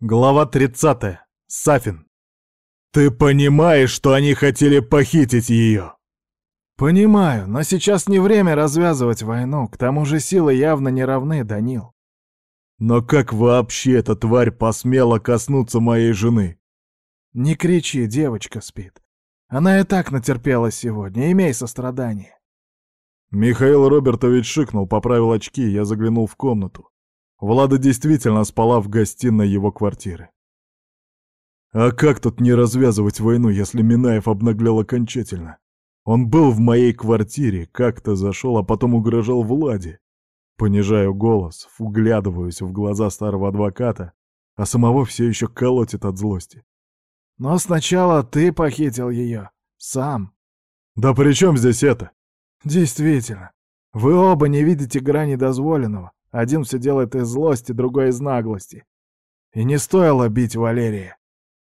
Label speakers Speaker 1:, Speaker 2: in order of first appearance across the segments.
Speaker 1: Глава 30. Сафин.
Speaker 2: «Ты понимаешь, что они хотели похитить ее?»
Speaker 1: «Понимаю, но сейчас не время развязывать войну, к тому же силы явно не равны, Данил».
Speaker 2: «Но как вообще эта тварь посмела коснуться моей жены?»
Speaker 1: «Не кричи, девочка спит. Она и так натерпелась сегодня, имей сострадание».
Speaker 2: Михаил Робертович шикнул, поправил очки, я заглянул в комнату. Влада действительно спала в гостиной его квартиры. А как тут не развязывать войну, если Минаев обнаглел окончательно? Он был в моей квартире, как-то зашел, а потом угрожал Владе. Понижаю голос, вглядываюсь в глаза старого адвоката, а самого все еще колотит от злости.
Speaker 1: Но сначала ты похитил ее. Сам.
Speaker 2: Да при чем здесь это?
Speaker 1: Действительно. Вы оба не видите грани дозволенного. Один все делает из злости, другой из наглости. И не стоило бить Валерия.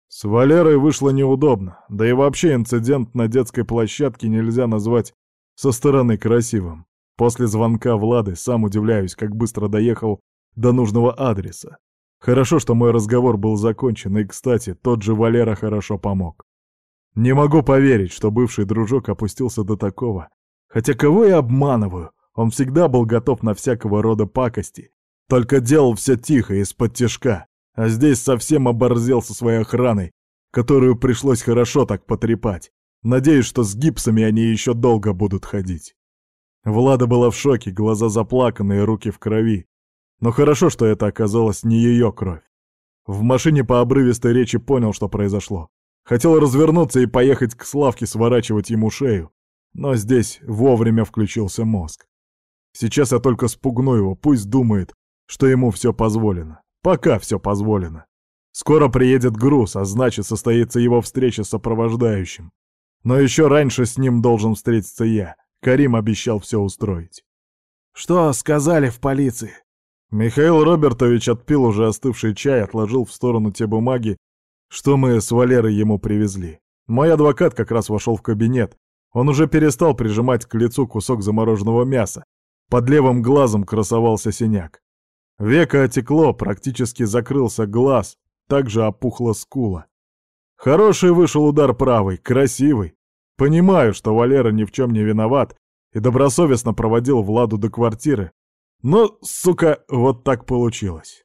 Speaker 2: С Валерой вышло неудобно, да и вообще инцидент на детской площадке нельзя назвать со стороны красивым. После звонка Влады сам удивляюсь, как быстро доехал до нужного адреса. Хорошо, что мой разговор был закончен, и, кстати, тот же Валера хорошо помог. Не могу поверить, что бывший дружок опустился до такого. Хотя кого я обманываю? Он всегда был готов на всякого рода пакости, только делал все тихо, из-под тяжка, а здесь совсем оборзел со своей охраной, которую пришлось хорошо так потрепать. Надеюсь, что с гипсами они еще долго будут ходить. Влада была в шоке, глаза заплаканные, руки в крови. Но хорошо, что это оказалось не ее кровь. В машине по обрывистой речи понял, что произошло. Хотел развернуться и поехать к Славке сворачивать ему шею, но здесь вовремя включился мозг. Сейчас я только спугну его, пусть думает, что ему все позволено. Пока все позволено. Скоро приедет груз, а значит, состоится его встреча с сопровождающим. Но еще раньше с ним должен встретиться я. Карим обещал все устроить.
Speaker 1: «Что сказали в полиции?»
Speaker 2: Михаил Робертович отпил уже остывший чай, отложил в сторону те бумаги, что мы с Валерой ему привезли. Мой адвокат как раз вошел в кабинет. Он уже перестал прижимать к лицу кусок замороженного мяса, под левым глазом красовался синяк. Века отекло, практически закрылся глаз, также опухла скула. Хороший вышел удар правый, красивый. Понимаю, что Валера ни в чем не виноват и добросовестно проводил Владу до квартиры. Но, сука, вот так получилось.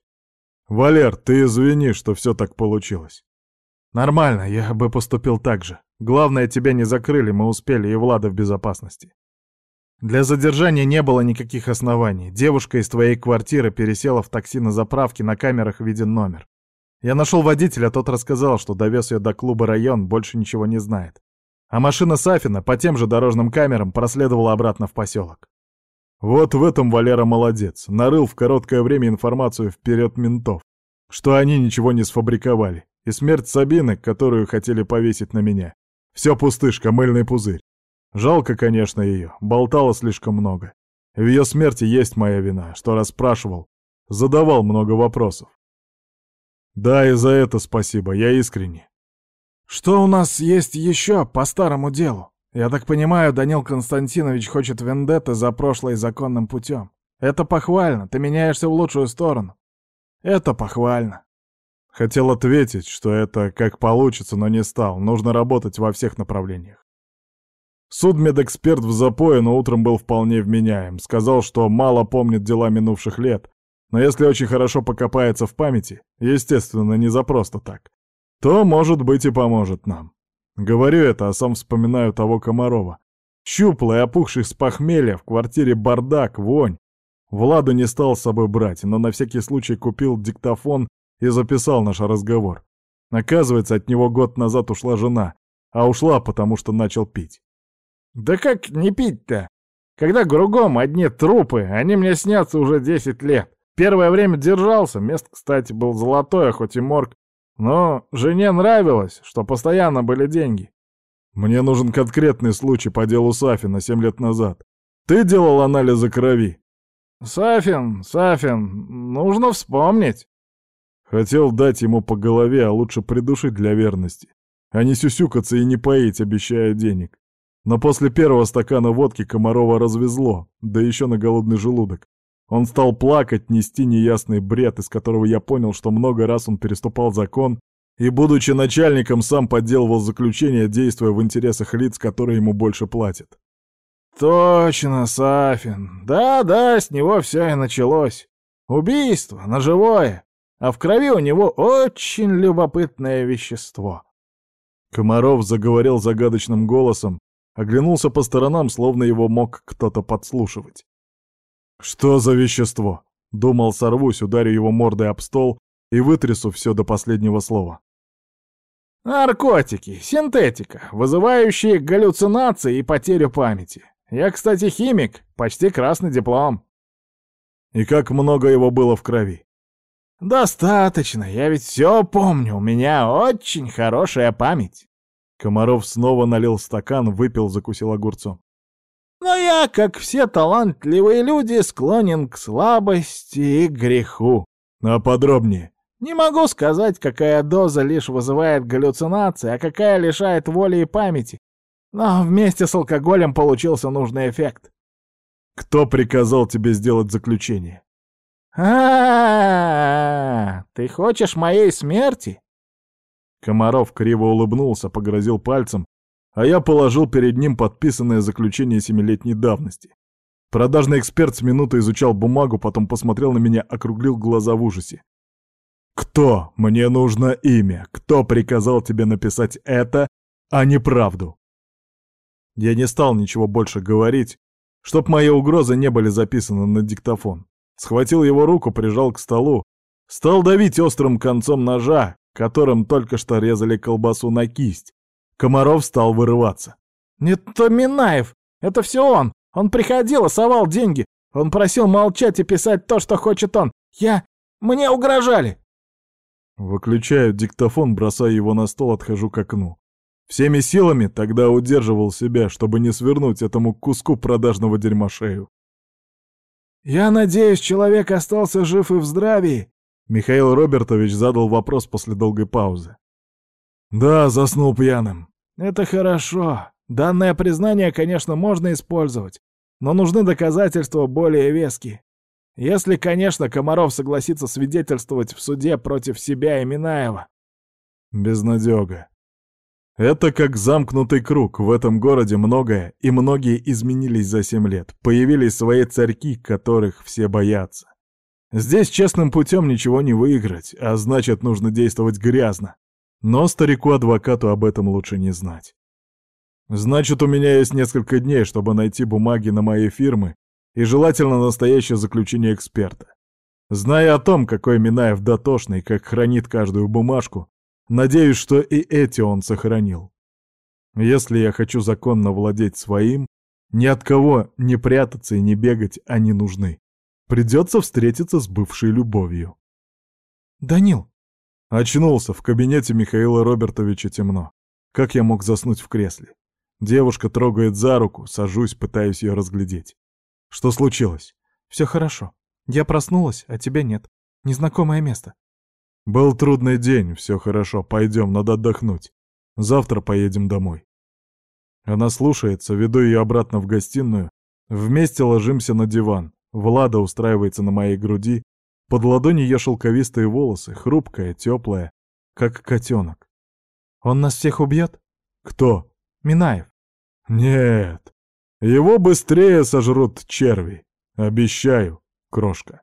Speaker 2: Валер, ты извини, что все так получилось.
Speaker 1: Нормально, я бы поступил так же. Главное, тебя не закрыли, мы успели, и Влада в безопасности. Для задержания не было никаких оснований. Девушка из твоей квартиры пересела в такси на заправке, на камерах виден номер. Я нашел водителя, тот рассказал, что довез ее до клуба «Район», больше ничего не знает. А машина Сафина по тем же дорожным камерам проследовала обратно в поселок.
Speaker 2: Вот в этом Валера молодец. Нарыл в короткое время информацию вперед ментов, что они ничего не сфабриковали. И смерть Сабины, которую хотели повесить на меня. Все пустышка, мыльный пузырь. Жалко, конечно, ее, болтала слишком много. В ее смерти есть моя вина, что расспрашивал, задавал много вопросов. Да, и за это спасибо, я искренне.
Speaker 1: Что у нас есть еще по старому делу? Я так понимаю, Данил Константинович хочет вендетты за прошлое законным путем. Это похвально, ты меняешься в лучшую сторону. Это похвально.
Speaker 2: Хотел ответить, что это как получится, но не стал. Нужно работать во всех направлениях. Судмедэксперт в запое, но утром был вполне вменяем. Сказал, что мало помнит дела минувших лет, но если очень хорошо покопается в памяти, естественно, не за просто так, то, может быть, и поможет нам. Говорю это, а сам вспоминаю того Комарова. Щуплый, опухший с похмелья, в квартире бардак, вонь. Владу не стал с собой брать, но на всякий случай купил диктофон и записал наш разговор. Оказывается, от него год назад ушла жена, а ушла, потому что начал пить.
Speaker 1: Да как не пить-то? Когда кругом одни трупы, они мне снятся уже 10 лет. Первое время держался, место, кстати, был золотое, хоть и морг. Но жене нравилось, что постоянно были деньги.
Speaker 2: Мне нужен конкретный случай по делу Сафина 7 лет назад. Ты делал анализы крови?
Speaker 1: Сафин, Сафин, нужно вспомнить.
Speaker 2: Хотел дать ему по голове, а лучше придушить для верности. А не сюсюкаться и не поить, обещая денег. Но после первого стакана водки Комарова развезло, да еще на голодный желудок. Он стал плакать, нести неясный бред, из которого я понял, что много раз он переступал закон и, будучи начальником, сам подделывал заключение, действуя в интересах лиц, которые ему больше платят.
Speaker 1: Точно, Сафин. Да-да, с него все и началось. Убийство, ножевое. А в крови у него очень любопытное вещество.
Speaker 2: Комаров заговорил загадочным голосом, оглянулся по сторонам, словно его мог кто-то подслушивать. «Что за вещество?» — думал, сорвусь, ударю его мордой об стол и вытрясу все до последнего слова.
Speaker 1: «Наркотики, синтетика, вызывающие галлюцинации и потерю памяти. Я, кстати, химик, почти красный диплом.
Speaker 2: И как много его было в крови?
Speaker 1: Достаточно, я ведь все помню, у меня очень хорошая память.
Speaker 2: Комаров снова налил стакан, выпил, закусил огурцом.
Speaker 1: Но я, как все талантливые люди, склонен к слабости и греху.
Speaker 2: А подробнее?
Speaker 1: Не могу сказать, какая доза лишь вызывает галлюцинации, а какая лишает воли и памяти. Но вместе с алкоголем получился нужный эффект.
Speaker 2: Кто приказал тебе сделать заключение?
Speaker 1: А, -а, -а, ты хочешь моей смерти?
Speaker 2: Комаров криво улыбнулся, погрозил пальцем, а я положил перед ним подписанное заключение семилетней давности. Продажный эксперт с минуты изучал бумагу, потом посмотрел на меня, округлил глаза в ужасе. «Кто? Мне нужно имя. Кто приказал тебе написать это, а не правду?» Я не стал ничего больше говорить, чтоб мои угрозы не были записаны на диктофон. Схватил его руку, прижал к столу, стал давить острым концом ножа, которым только что резали колбасу на кисть. Комаров стал вырываться.
Speaker 1: «Нет, то Минаев! Это все он! Он приходил и совал деньги! Он просил молчать и писать то, что хочет он! Я... Мне угрожали!»
Speaker 2: Выключаю диктофон, бросаю его на стол, отхожу к окну. Всеми силами тогда удерживал себя, чтобы не свернуть этому куску продажного дерьма шею.
Speaker 1: «Я надеюсь, человек остался жив и в здравии?»
Speaker 2: Михаил Робертович задал вопрос после долгой паузы. «Да, заснул пьяным».
Speaker 1: «Это хорошо. Данное признание, конечно, можно использовать, но нужны доказательства более веские. Если, конечно, Комаров согласится свидетельствовать в суде против себя и Минаева».
Speaker 2: «Безнадега. Это как замкнутый круг. В этом городе многое, и многие изменились за семь лет. Появились свои царьки, которых все боятся. Здесь честным путем ничего не выиграть, а значит, нужно действовать грязно. Но старику-адвокату об этом лучше не знать. Значит, у меня есть несколько дней, чтобы найти бумаги на мои фирмы и желательно настоящее заключение эксперта. Зная о том, какой Минаев дотошный, как хранит каждую бумажку, Надеюсь, что и эти он сохранил. Если я хочу законно владеть своим, ни от кого не прятаться и не бегать они нужны. Придется встретиться с бывшей любовью.
Speaker 1: «Данил!»
Speaker 2: Очнулся, в кабинете Михаила Робертовича темно. Как я мог заснуть в кресле? Девушка трогает за руку, сажусь, пытаюсь ее разглядеть. Что случилось?
Speaker 1: Все хорошо. Я проснулась, а тебя нет. Незнакомое место.
Speaker 2: Был трудный день, все хорошо, пойдем, надо отдохнуть. Завтра поедем домой. Она слушается, веду ее обратно в гостиную. Вместе ложимся на диван. Влада устраивается на моей груди. Под ладони ее шелковистые волосы, хрупкая, теплая, как котенок.
Speaker 1: Он нас всех убьет?
Speaker 2: Кто?
Speaker 1: Минаев.
Speaker 2: Нет. Его быстрее сожрут черви. Обещаю, крошка.